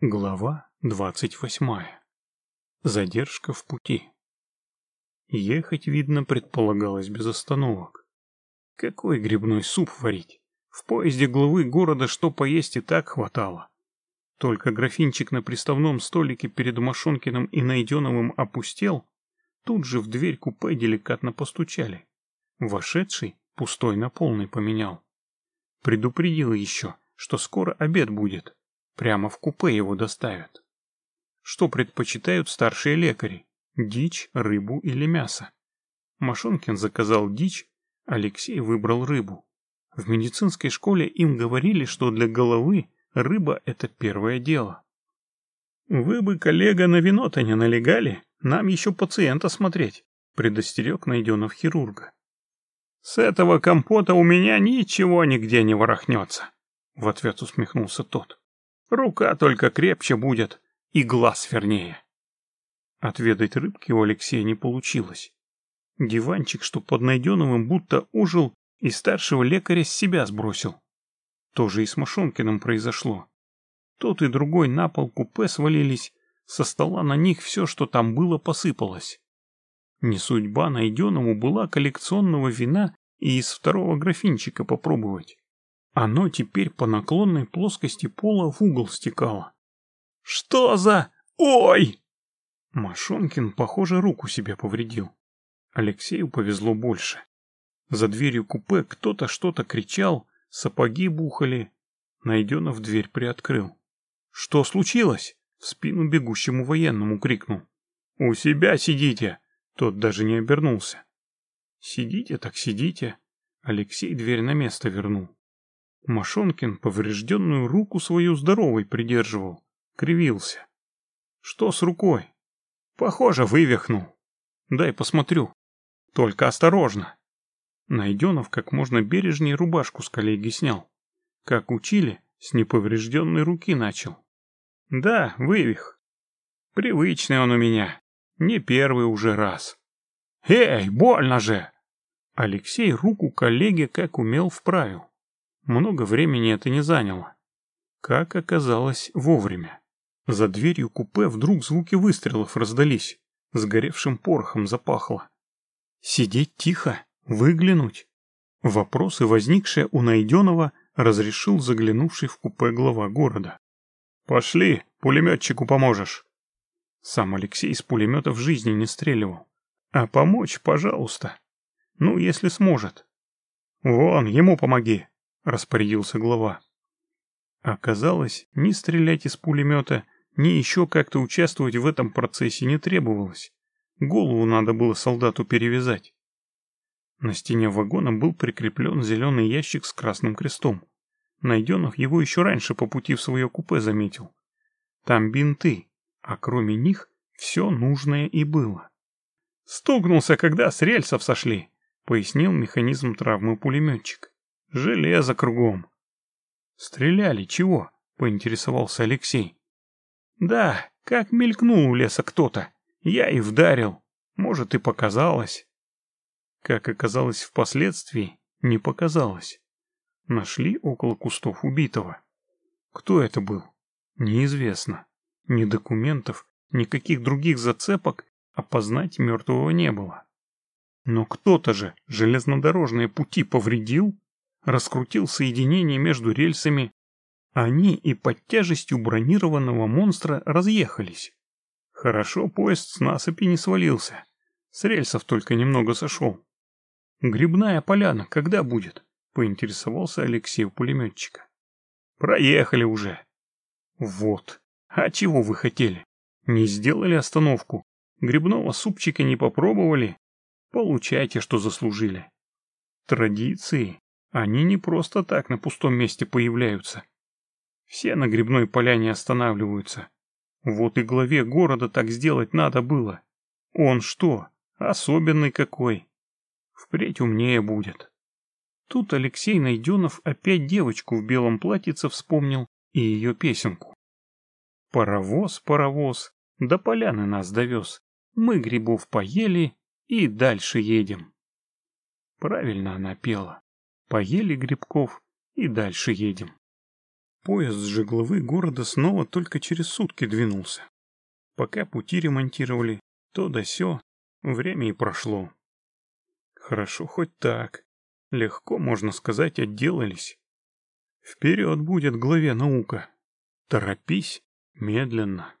Глава двадцать восьмая. Задержка в пути. Ехать, видно, предполагалось без остановок. Какой грибной суп варить? В поезде главы города что поесть и так хватало. Только графинчик на приставном столике перед Машонкиным и Найденовым опустел, тут же в дверь купе деликатно постучали. Вошедший пустой на полный поменял. Предупредил еще, что скоро обед будет. Прямо в купе его доставят. Что предпочитают старшие лекари? Дичь, рыбу или мясо? Машонкин заказал дичь, Алексей выбрал рыбу. В медицинской школе им говорили, что для головы рыба — это первое дело. «Вы бы, коллега, на вино-то не налегали, нам еще пациента смотреть», — предостерег Найденов хирурга. «С этого компота у меня ничего нигде не ворохнется», — в ответ усмехнулся тот. Рука только крепче будет, и глаз вернее. Отведать рыбки у Алексея не получилось. Диванчик, что под Найденовым будто ужил, и старшего лекаря с себя сбросил. То же и с Машонкиным произошло. Тот и другой на пол купе свалились, со стола на них все, что там было, посыпалось. Не судьба Найденому была коллекционного вина и из второго графинчика попробовать. Оно теперь по наклонной плоскости пола в угол стекало. «Что за... Ой!» Машонкин, похоже, руку себе повредил. Алексею повезло больше. За дверью купе кто-то что-то кричал, сапоги бухали. Найденов дверь приоткрыл. «Что случилось?» — в спину бегущему военному крикнул. «У себя сидите!» Тот даже не обернулся. «Сидите так сидите!» Алексей дверь на место вернул. Машонкин поврежденную руку свою здоровой придерживал, кривился. Что с рукой? Похоже, вывихнул. Дай посмотрю. Только осторожно. Найденов как можно бережнее рубашку с коллеги снял. Как учили, с неповрежденной руки начал. Да, вывих. Привычный он у меня. Не первый уже раз. Эй, больно же! Алексей руку коллеге как умел вправил. Много времени это не заняло. Как оказалось, вовремя. За дверью купе вдруг звуки выстрелов раздались. Сгоревшим порохом запахло. Сидеть тихо, выглянуть. Вопросы, возникшие у Найденова, разрешил заглянувший в купе глава города. «Пошли, пулеметчику поможешь». Сам Алексей из пулемета в жизни не стреливал. «А помочь, пожалуйста. Ну, если сможет». «Вон, ему помоги», распорядился глава. Оказалось, ни стрелять из пулемета, ни еще как-то участвовать в этом процессе не требовалось. Голову надо было солдату перевязать. На стене вагона был прикреплен зеленый ящик с красным крестом. Найденов его еще раньше по пути в свое купе заметил. Там бинты, а кроме них все нужное и было. «Стукнулся, когда с рельсов сошли», — пояснил механизм травмы пулеметчик. Железо кругом. Стреляли чего? Поинтересовался Алексей. Да, как мелькнул у леса кто-то. Я и вдарил. Может, и показалось. Как оказалось впоследствии, не показалось. Нашли около кустов убитого. Кто это был? Неизвестно. Ни документов, никаких других зацепок опознать мертвого не было. Но кто-то же железнодорожные пути повредил раскрутил соединение между рельсами. Они и под тяжестью бронированного монстра разъехались. Хорошо поезд с насыпи не свалился. С рельсов только немного сошел. «Грибная поляна когда будет?» — поинтересовался Алексей у пулеметчика. «Проехали уже». «Вот. А чего вы хотели? Не сделали остановку? Грибного супчика не попробовали? Получайте, что заслужили». Традиции они не просто так на пустом месте появляются. Все на грибной поляне останавливаются. Вот и главе города так сделать надо было. Он что, особенный какой? Впредь умнее будет. Тут Алексей Найденов опять девочку в белом платьице вспомнил и ее песенку. Паровоз, паровоз, до поляны нас довез. Мы грибов поели и дальше едем. Правильно она пела. Поели грибков и дальше едем. поезд с же главы города снова только через сутки двинулся. Пока пути ремонтировали, то да сё, время и прошло. Хорошо хоть так. Легко, можно сказать, отделались. Вперед будет главе наука. Торопись медленно.